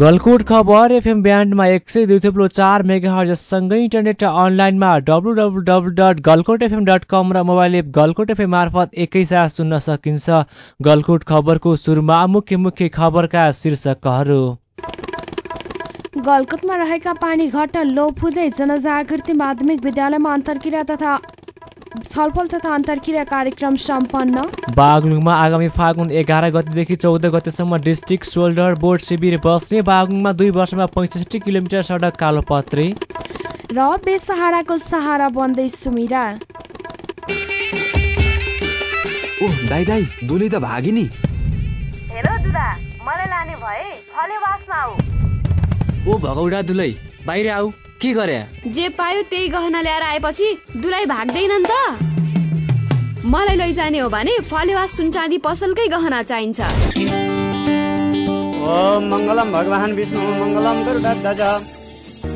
गलकुट खबर एफएम ब्यान्डमा एक सय दुई चार मेगा हर्जसँगै इन्टरनेट र अनलाइनमा W W W dot Galkot FM dot com र मोबाइल एप गलकोट एफएम मार्फत एकैसाथ सुन्न सकिन्छ। गलकुट खबरको सुरुमा मुख्य मुख्य खबरका शीर्षकहरू। गलकुटमा रहेका पानी घट्ट लोप हुँदै जनजागृति माध्यमिक विद्यालयमा अन्तर्क्रिया तथा छलफल तथा अन्तर्क्रिया कार्यक्रम सम्पन्न। बागलुङमा आगामी फागुन एघार गतिदेखि चौध गतिसम्म डिस्ट्रिक्ट सोल्डर बोर्ड शिविर बस्ने बागलुङमा दुई वर्षमा पैँसठी किलोमिटर सडक कालोपत्री। र बेसहाराको सहारा बन्दै सुमिरा। ओह दाई दाई दुली त भागी नि। हेर दुदा मलाई लाने भए फले वासमा आऊ। ओ भगौडा दुलै बाहिर आऊ। के गरे? जे पायो त्यही गहना ल्याएर आएपछि दुलाई भाग्दैनन् त। मलाई लैजाने हो भने फलेवा सुनचाँदी पसलकै गहना चाहिन्छ। ओम मङ्गलम भगवान् विष्णु मङ्गलम गरुडध्वज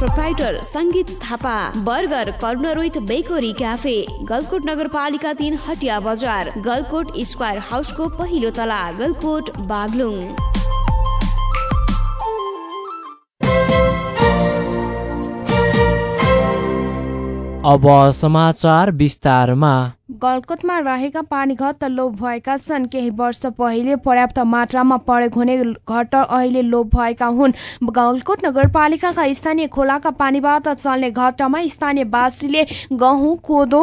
Proprietor Sangeet Thapa burger corner with bakery cafe Galkot नगरपालिका तिन हटिया बजार गलकोट स्क्वायर हाउसको पहिलो तला गलकोट बागलुङ अब समाचार विस्तारमा। गलकोटमा रहेका पानी घट्ट लोप भएका छन्। केही वर्ष पहिले पर्याप्त मात्रामा प्रयोग हुने घट अहिले लोप भएका हुन्। गलकोट नगरपालिकाका स्थानीय खोलाका पानीबाट चल्ने घट्टमा स्थानीयवासीले गहुँ कोदो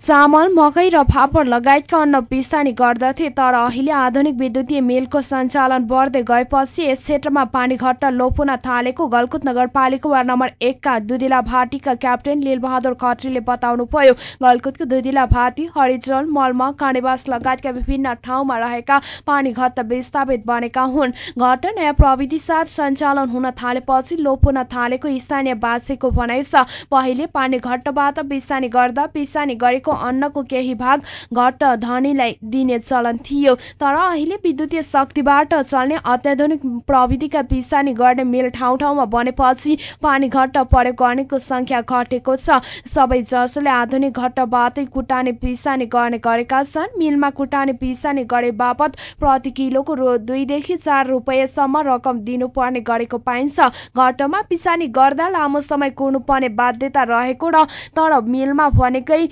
चामल मकै र फापर लगायतका अन्न पिसानी गर्दथे तर अहिले आधुनिक विद्युतीय मिलको सञ्चालन बढ्दै गएपछि यस क्षेत्रमा पानी घट्ट लोप हुन थालेको गलकुट नगरपालिका वार्ड नम्बर एकका दुधिला भाटीका क्याप्टेन लीलबहादुर खत्रीले बताउनुभयो। गलकुटको दुधिला भाटी हरिजल मलमा काँडेवास लगायतका विभिन्न ठाउँमा रहेका पानी घट्ट विस्थापित बनेका हुन्। घट्ट नयाँ प्रविधि साथ सञ्चालन हुन थालेपछि लोप हुन थालेको स्थानीयवासीको भनाइ छ। पहिले पानी घट्टबाट पिसानी गर्दा पिसानी गरेको अन्नको केही भाग घट्ट धनीलाई दिने चलन थियो। तर अहिले विद्युतीय शक्तिबाट चल्ने अत्याधुनिक प्रविधिका पिसानी गर्ने मिल ठाउँ ठाउँमा बनेपछि पानी घट्ट प्रयोग गर्नेको संख्या घटेको छ। सबै जसले आधुनिक घट्टबाटै कुटाने पिसानी गर्ने गरेका छन् मिलमा कुटाने पिसानी गरे बापत प्रति किलोको रो दुईदेखि चार रुपियाँसम्म रकम दिनुपर्ने गरेको पाइन्छ। घट्टमा पिसानी गर्दा लामो समय कुर्नुपर्ने बाध्यता रहेको र तर मिलमा भनेकै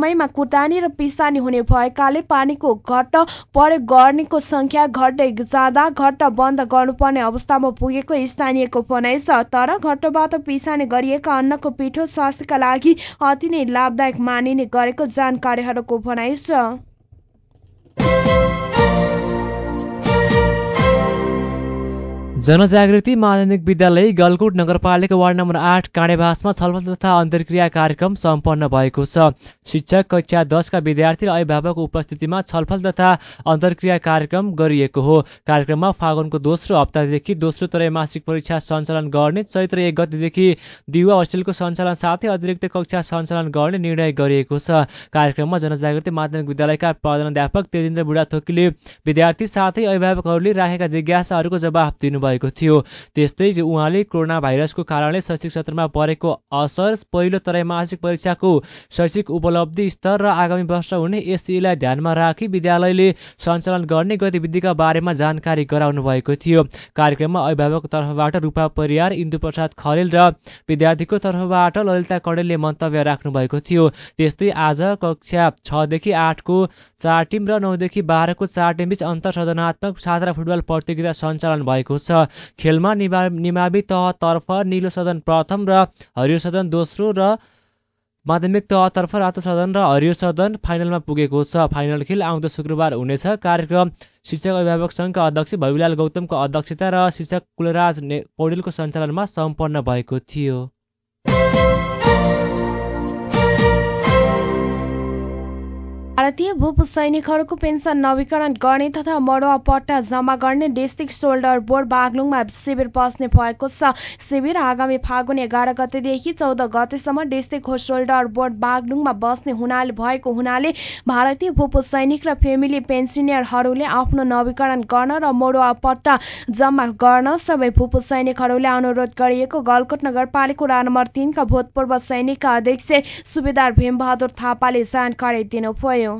समयमा कुटानी र पिसानी हुने भएकाले पानीको घट्ट प्रयोग गर्नेको संख्या घट्दै जाँदा घट्ट बन्द गर्नुपर्ने अवस्थामा पुगेको स्थानीयको भनाइ छ। तर घट्टबाट पिसानी गरिएका अन्नको पिठो स्वास्थ्यका लागि अति नै लाभदायक मानिने गरेको जानकारीहरूको भनाइ छ। जनजागृति माध्यमिक विद्यालय गलकुट नगरपालिका वार्ड नम्बर आठ काँडेबासमा छलफल तथा अन्तर्क्रिया कार्यक्रम सम्पन्न भएको छ। शिक्षक कक्षा दसका विद्यार्थी र अभिभावक उपस्थितिमा छलफल तथा अन्तर्क्रिया कार्यक्रम गरिएको हो। कार्यक्रममा फागुनको दोस्रो हप्तादेखि दोस्रो त्रैमासिक परीक्षा सञ्चालन गर्ने चैत्र एक गतिदेखि दिवा होस्टेलको सञ्चालन साथै अतिरिक्त कक्षा सञ्चालन गर्ने निर्णय गरिएको छ। कार्यक्रममा जनजागृति माध्यमिक विद्यालयका प्रधानाध्यापक तेजेन्द्र बुढाथोकीले विद्यार्थी साथै अभिभावकहरूले राखेका जिज्ञासाहरूको जवाफ दिनुभयो। भएको थियो। त्यस्तै उहाँले कोरोना भाइरसको कारणले शैक्षिक क्षेत्रमा परेको असर पहिलो त्रैमासिक परीक्षाको शैक्षिक उपलब्धि स्तर र आगामी वर्ष हुने एससीलाई ध्यानमा राखी विद्यालयले सञ्चालन गर्ने गतिविधिका बारेमा जानकारी गराउनु भएको थियो। कार्यक्रममा अभिभावक तर्फबाट रूपा परियार इन्दु प्रसाद खरेल र विद्यार्थीको तर्फबाट ललिता कडेलले मन्तव्य राख्नु भएको थियो। त्यस्तै आज कक्षा छदेखि आठको चार टिम र नौदेखि बाह्रको चार टिमबीच अन्तर सदनात्मक छात्र फुटबल प्रतियोगिता सञ्चालन भएको छ। खेलमा निमा निमावि तहतर्फ निलो सदन प्रथम र हरियो सदन दोस्रो र माध्यमिक तहतर्फ रातो सदन र हरियो सदन फाइनलमा पुगेको छ। फाइनल खेल आउँदो शुक्रबार हुनेछ। कार्यक्रम शिक्षक अभिभावक सङ्घका अध्यक्ष भविलाल गौतमको अध्यक्षता र शिक्षक कुलराज पौडेलको सञ्चालनमा सम्पन्न भएको थियो। भारतीय भूप सैनिकहरूको पेन्सन नवीकरण गर्ने तथा मडुवा पट्टा जम्मा गर्ने डिस्ट्रिक्ट सोल्डर बोर्ड बागलुङमा शिविर बस्ने भएको छ। शिविर आगामी फागुन एघार गतेदेखि चौध गतेसम्म डिस्ट्रिक्ट सोल्डर बोर्ड बागलुङमा बस्ने हुनाले भएको हुनाले भारतीय भूप सैनिक र फेमिली पेन्सनियरहरूले आफ्नो नवीकरण गर्न र मडुवा पट्टा जम्मा गर्न सबै भूप सैनिकहरूले अनुरोध गरिएको गलकोट नगरपालिका वडा नम्बर तिनका भूतपूर्व सैनिकका अध्यक्ष सुबेदार भीमबहादुर थापाले जानकारी दिनुभयो।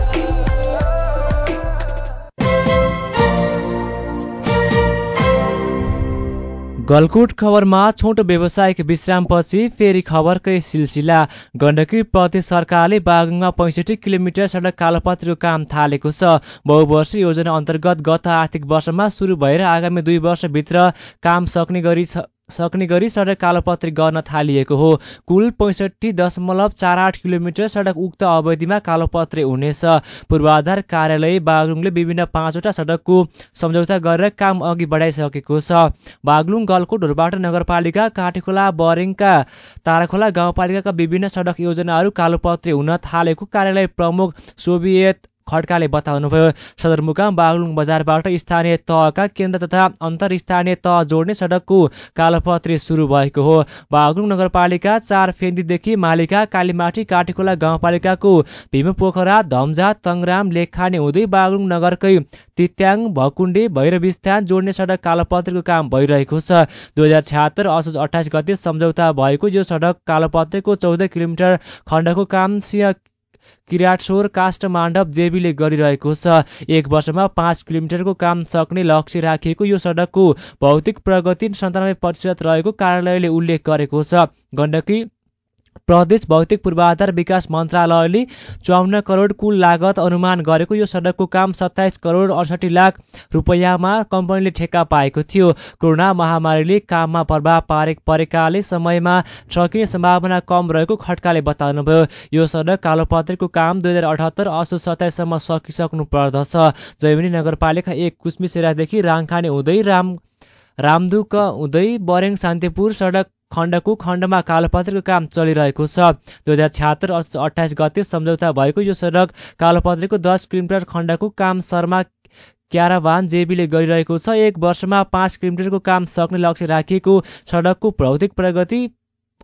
गलकुट खबरमा छोटो व्यावसायिक विश्रामपछि फेरि खबरकै सिलसिला। गण्डकी प्रदेश सरकारले बागुङमा पैँसठी किलोमिटर सडक कालोपत्रीको काम थालेको छ। बहुवर्षीय योजना अन्तर्गत गत आर्थिक वर्षमा सुरु भएर आगामी दुई वर्षभित्र काम सक्ने गरी सक्ने गरी सडक कालोपत्री गर्न थालिएको हो। कुल पैँसठी दशमलव चार आठ किलोमिटर सडक उक्त अवधिमा कालोपत्री हुनेछ। पूर्वाधार कार्यालय बागलुङले विभिन्न पाँचवटा सडकको सम्झौता गरेर काम अघि बढाइसकेको छ। बागलुङ गलकोटहरूबाट नगरपालिका काठेखोला बरेङका ताराखोला गाउँपालिकाका विभिन्न सडक योजनाहरू कालोपत्री हुन थालेको कार्यालय प्रमुख सोभियत खड्काले बताउनुभयो सदरमुकाम बागलुङ बजारबाट स्थानीय तहका केन्द्र तथा अन्तर स्थानीय तह जोड्ने सडकको कालोपत्री सुरु भएको हो। बागलुङ नगरपालिका चार फेन्दीदेखि मालिका कालीमाटी काटीखोला गाउँपालिकाको भीमपोखरा धम्जा तङराम लेखखाने हुँदै बागलुङ नगरकै तित्याङ भकुण्डे भैरविस्थान जोड्ने सडक कालोपत्रीको काम भइरहेको छ। दुई हजार छ्यात्तर असोज अठाइस गते सम्झौता भएको यो सडक कालोपत्रीको चौध किलोमिटर खण्डको काम सिंह किराटसोर काष्ठ माण्डव जेबीले गरिरहेको छ। एक वर्षमा पाँच किलोमिटरको काम सक्ने लक्ष्य राखिएको यो सडकको भौतिक प्रगति सन्तानब्बे प्रतिशत रहेको कार्यालयले उल्लेख गरेको छ। गण्डकी प्रदेश भौतिक पूर्वाधार विकास मन्त्रालयले चौन्न करोड कुल लागत अनुमान गरेको यो सडकको काम सत्ताइस करोड अडसठी लाख रुपियाँमा कम्पनीले ठेक्का पाएको थियो। कोरोना महामारीले काममा प्रभाव पारे परेकाले समयमा सकिने सम्भावना कम रहेको खड्काले बताउनुभयो। यो सडक कालोपत्रीको काम दुई हजार अठहत्तर असो सत्ताइससम्म सकिसक्नु पर्दछ। जैमिनी नगरपालिका एक कुस्मिसेरादेखि राङखाने हुँदै राम रामदुक हुँदै बरेङ शान्तिपुर सडक खण्डको खण्डमा कालोपत्रीको काम चलिरहेको छ। दुई हजार छ्यात्तर अठाइस गते सम्झौता भएको यो सडक कालोपत्रीको दस किलोमिटर खण्डको काम शर्मा क्याराभान जेबीले गरिरहेको छ। एक वर्षमा पाँच किलोमिटरको काम सक्ने लक्ष्य राखिएको सडकको भौतिक प्रगति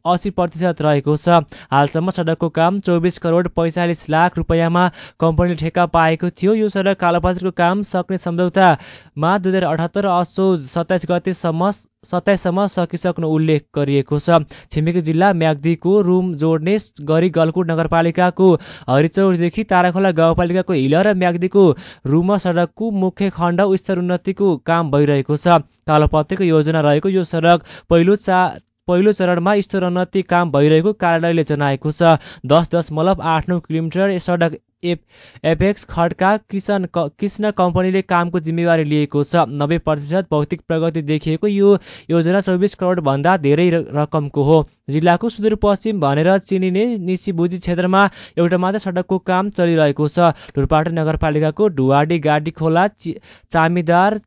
असी प्रतिशत रहेको छ। हालसम्म सडकको काम चौबिस करोड पैँचालिस लाख रुपियाँमा कम्पनीले ठेक्का पाएको थियो। यो सडक कालोपत्रीको काम सक्ने सम्झौतामा दुई हजार अठहत्तर असोज सत्ताइस गतेसम्म सत्ताइससम्म सकिसक्नु उल्लेख गरिएको छ। छिमेकी जिल्ला म्याग्दीको रुम जोड्ने गरी गलकुट नगरपालिकाको हरिचौरदेखि ताराखोला गाउँपालिकाको हिल र म्याग्दीको रुम सडकको मुख्य खण्ड स्तर उन्नतिको काम भइरहेको छ। कालोपत्रीको योजना रहेको यो सडक पहिलो चा पहिलो चरणमा स्तरोन्नति काम भइरहेको कार्यालयले जनाएको छ। दस दशमलव आठ नौ किलोमिटर सडक एप एपेक्स खड्का किसन कृष्ण कम्पनीले कामको जिम्मेवारी लिएको छ। नब्बे प्रतिशत भौतिक प्रगति देखिएको यो योजना चौबिस करोडभन्दा धेरै रकमको हो। जिल्लाको सुदूरपश्चिम भनेर चिनिने निसीबुजी क्षेत्रमा एउटा मात्र सडकको काम चलिरहेको छ। ढुरपाटा नगरपालिकाको ढुवाडी गाडी खोला चामीदार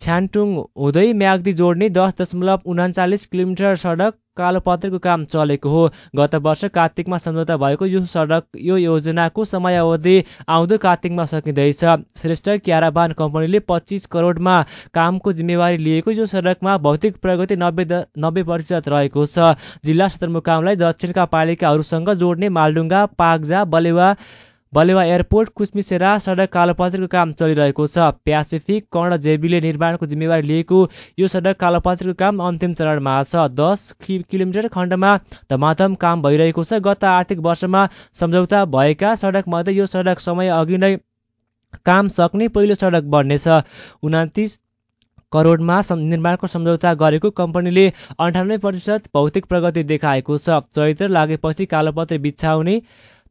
छ्यान्टुङ हुँदै म्याग्दी जोड्ने दस दशमलव उनाचालिस किलोमिटर सडक कालोपत्रीको काम चलेको हो। गत वर्ष कार्तिकमा सम्झौता भएको यो सडक यो योजनाको समयावधि आउँदो कार्तिकमा सकिँदैछ। श्रेष्ठ क्याराबान कम्पनीले पच्चिस करोडमा कामको जिम्मेवारी लिएको यो सडकमा भौतिक प्रगति नब्बे नब्बे प्रतिशत रहेको छ। जिल्ला सदरमुकामलाई दक्षिणका पालिकाहरूसँग जोड्ने मालडुङ्गा पाक्जा बलेवा बलेवा एयरपोर्ट कुचमिसेरा सडक कालोपत्रीको काम चलिरहेको छ। प्यासिफिक कर्ण जेबीले निर्माणको जिम्मेवारी लिएको यो सडक कालोपत्रीको काम अन्तिम चरणमा छ। दस किलोमिटर खण्डमा धमाधम काम भइरहेको छ। गत आर्थिक वर्षमा सम्झौता भएका सडकमध्ये यो सडक समय अघि नै काम सक्ने पहिलो सडक बन्नेछ। उनातिस करोडमा निर्माणको सम्झौता गरेको कम्पनीले अन्ठानब्बे प्रतिशत भौतिक प्रगति देखाएको छ। चैत्र लागेपछि कालोपत्रे बिछाउने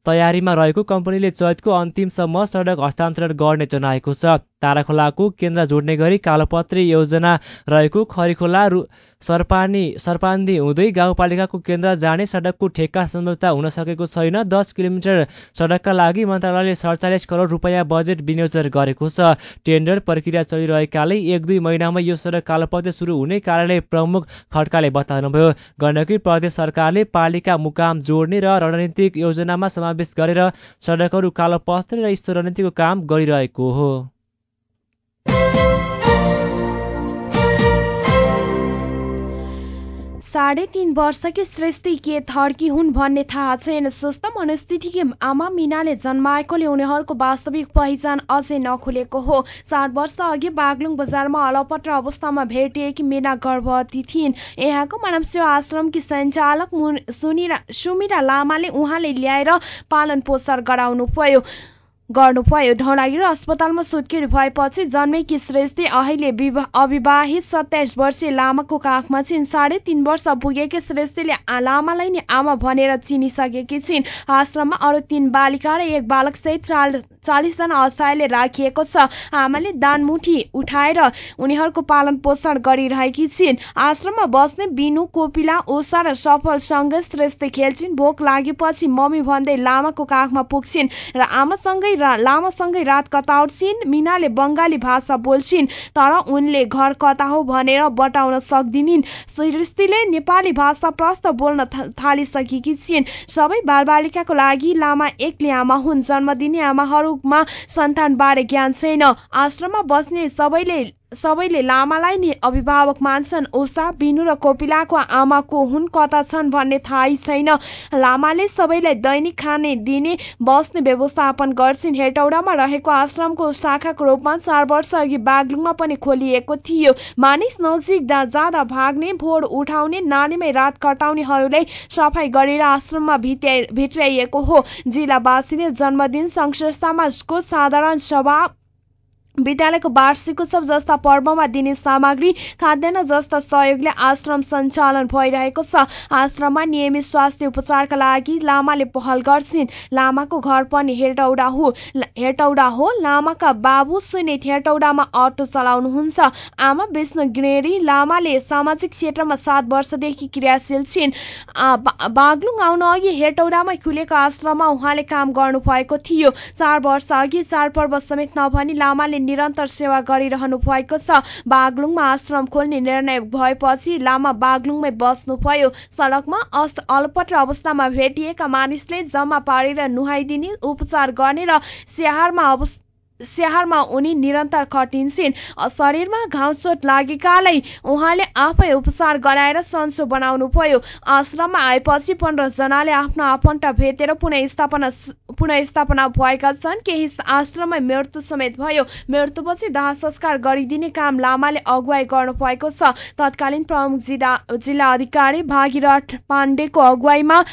तयारीमा रहेको कम्पनीले चैतको अन्तिमसम्म सडक हस्तान्तरण गर्ने जनाएको छ। ताराखोलाको केन्द्र जोड्ने गरी कालोपत्री योजना रहेको खरिखोला रु सर्पानी सर्पान्दी हुँदै गाउँपालिकाको केन्द्र जाने सडकको ठेक्का सम्झौता हुन सकेको छैन। दस किलोमिटर सडकका लागि मन्त्रालयले सडचालिस करोड रुपियाँ बजेट विनियोजन गरेको छ। टेन्डर प्रक्रिया चलिरहेकाले एक दुई महिनामा यो सडक कालोपत्रे सुरु हुने कार्यालय प्रमुख खड्काले बताउनुभयो। गण्डकी प्रदेश सरकारले पालिका मुकाम जोड्ने र रणनीतिक योजनामा समावेश गरेर सडकहरू कालोपत्रे र यस्तो रणनीतिको काम गरिरहेको हो। साढे तिन वर्षकी सृष्टि के थर्की हुन् भन्ने थाहा छैन। स्वस्थ मनस्थितिकी आमा मिनाले जन्माएकोले उनीहरूको वास्तविक पहिचान अझै नखुलेको हो। चार वर्ष अघि बागलुङ बजारमा अलपत्र अवस्थामा भेटिएकी मिना गर्भवती थिइन्। यहाँको मानव सेवा आश्रमकी सञ्चालक सुनिरा सुमिरा लामाले उहाँले ल्याएर पालन पोषण गराउनु भयो। गर्नुभयो। ढौलागिरी अस्पतालमा सुत्केरी भएपछि जन्मेकी श्रेष्ठी अहिले अविवाहित सत्ताइस वर्षीय लामाको काखमा छिन्। साढे तिन वर्ष पुगेकी श्रेष्ठीले लामालाई नै आमा भनेर चिनिसकेकी छिन्। आश्रममा अरू तीन बालिका र एक बालक सहित चाल चालिसजना असहायले राखिएको छ। आमाले दानमुठी उठाएर उनीहरूको पालन पोषण गरिरहेकी छिन्। आश्रममा बस्ने बिनु कोपिला ओसा र सफलसँग श्रेष्ठ खेल्छिन्। भोक लागेपछि मम्मी भन्दै लामाको काखमा पुग्छिन् र आमासँगै लामासँगै रात कताउँछिन्। मिनाले बङ्गाली भाषा बोल्छिन् तर उनले घर कता हो भनेर बताउन सक्दिनिन्। सृष्टिले नेपाली भाषा प्रस्त बोल्न थालिसकेकी छिन्। सबै बालबालिकाको लागि लामा एक्लै आमा हुन्। जन्म दिने आमाहरूमा सन्तानबारे ज्ञान छैन। आश्रममा बस्ने सबैले सबैले लामालाई नै अभिभावक मान्छन्। उषा बिनु र कोपिलाको आमाको हुन् कता छन् भन्ने थाहै छैन। लामाले सबैलाई दैनिक खाने दिने बस्ने व्यवस्थापन गर्छिन्। हेटौडामा रहेको आश्रमको शाखाको रूपमा चार वर्ष अघि बागलुङमा पनि खोलिएको थियो। मानिस नजिक जाँदा भाग्ने भोर उठाउने नानीमै रात कटाउनेहरूलाई सफाई गरेर आश्रममा भित्र्याइएको हो। जिल्लावासीले जन्मदिन संस्थामा साधारण सभा विद्यालयको वार्षिक उत्सव जस्ता पर्वमा दिने सामग्री खाद्यान्न जस्ता सहयोगले आश्रम सञ्चालन भइरहेको छ। आश्रममा नियमित स्वास्थ्य उपचारका लागि लामाले पहल गर्छिन्। लामाको घर पनि हेटौडा हो। हेटौडा हो। लामाका बाबु सुनित हेटौडामा अटो चलाउनुहुन्छ। आमा विष्णु गिनेरी लामाले सामाजिक क्षेत्रमा सात वर्षदेखि क्रियाशील छिन्। बागलुङ आउन अघि हेटौडामा खुलेको आश्रममा उहाँले काम गर्नु भएको थियो। चार वर्ष अघि चाडपर्व समेत नभनी लामाले निरन्तर सेवा गरिरहनु भएको छ। बागलुङमा आश्रम खोल्ने निर्णय भएपछि लामा बागलुङमै बस्नुभयो सडकमा अस्त अलपत्र अवस्थामा भेटिएका मानिसले जम्मा पारेर नुहाइदिने उपचार गर्ने र स्याहारमा अवस्था स्याहारमा उनी निरन्तर खटिन्छन्। शरीरमा घाउचोट लागेकालाई उहाँले आफै उपचार गराएर सन्चो बनाउनु भयो। आश्रममा आएपछि पन्ध्रजनाले आफ्नो आफन्त भेटेर पुनः स्थापना पुनः स्थापना भएका छन्। केही आश्रममै मृत्यु समेत भयो। मृत्युपछि दाह संस्कार गरिदिने काम लामाले अगुवाई गर्नु भएको छ। तत्कालीन प्रमुख जिल्ला अधिकारी भागीरथ पाण्डेको अगुवाईमा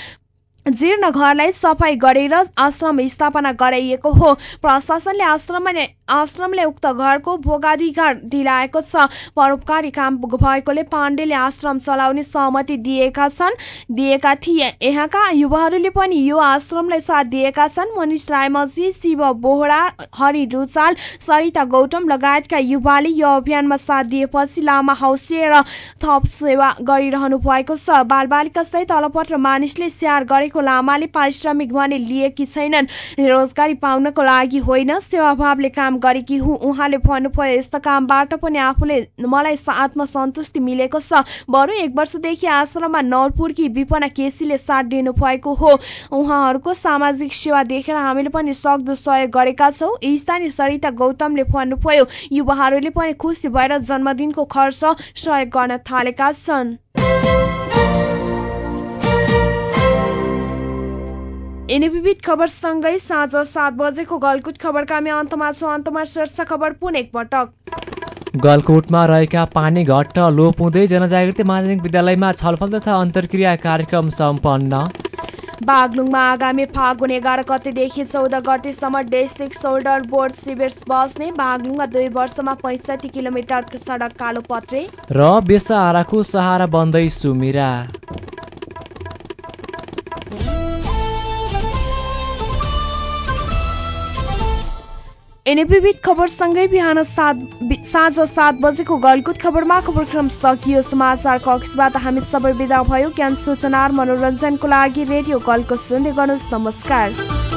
जीर्ण घरलाई सफाई गरेर आश्रम स्थापना गराइएको हो। प्रशासनले आश्रमले आश्रमले उक्त घरको भोगाधिकार दिलाएको छ। परोपकारी काम भएकोले पाण्डेले आश्रम चलाउने सहमति दिएका छन्। दिएका थिए। यहाँका युवाहरूले पनि यो आश्रमलाई साथ दिएका छन्। मनिष रायमजी शिव बोहरा हरि रुचाल सरिता गौतम लगायतका युवाले यो अभियानमा साथ दिएपछि लामा हौसिएर थप सेवा गरिरहनु भएको छ। बालबालिका सहित अलपत्र मानिसले स्याहार गरेको लामाले पारिश्रमिक भने लिएकी छैनन्। रोजगारी पाउनको लागि होइन सेवाभावले काम गरेकी हुँ। उहाँले भन्नुभयो यस्ता कामबाट पनि आफूले मलाई आत्मसन्तुष्टि मिलेको छ। बरु एक वर्षदेखि आश्रममा नौरपुरकी विपना केसीले साथ दिनु भएको हो। उहाँहरूको सामाजिक सेवा देखेर हामीले पनि सक्दो सहयोग गरेका छौँ। स्थानीय सरिता गौतमले भन्नुभयो युवाहरूले पनि खुसी भएर जन्मदिनको खर्च सहयोग गर्न थालेका छन्। यिनी खबरसँगै साँझ सात बजेको गलकुट खबरका अन्तमा छौँ। अन्तमा शीर्ष खबर पुनः एकपटक गलकोटमा रहेका पानी घट्ट लोप हुँदै जनजागृति माध्यमिक विद्यालयमा छलफल तथा अन्तर्क्रिया कार्यक्रम सम्पन्न। बागलुङमा आगामी फागुन एघार गतेदेखि चौध गतेसम्म डिस्ट्रिक्ट सोल्डर बोर्ड शिविर बस्ने। बागलुङमा दुई वर्षमा पैँसठी किलोमिटर सडक कालो पत्रे र बेसाहाराको सहारा बन्दै सुमिरा। यिनै विविध खबरसँगै बिहान सात साँझ सात बजेको गलकुट खबरमा खबरक्रम सकियो। समाचार कक्षबाट हामी सबै विदा भयो। ज्ञान सूचना मनोरञ्जनको लागि रेडियो गलकुट सुन्दै गर्नुहोस्। नमस्कार।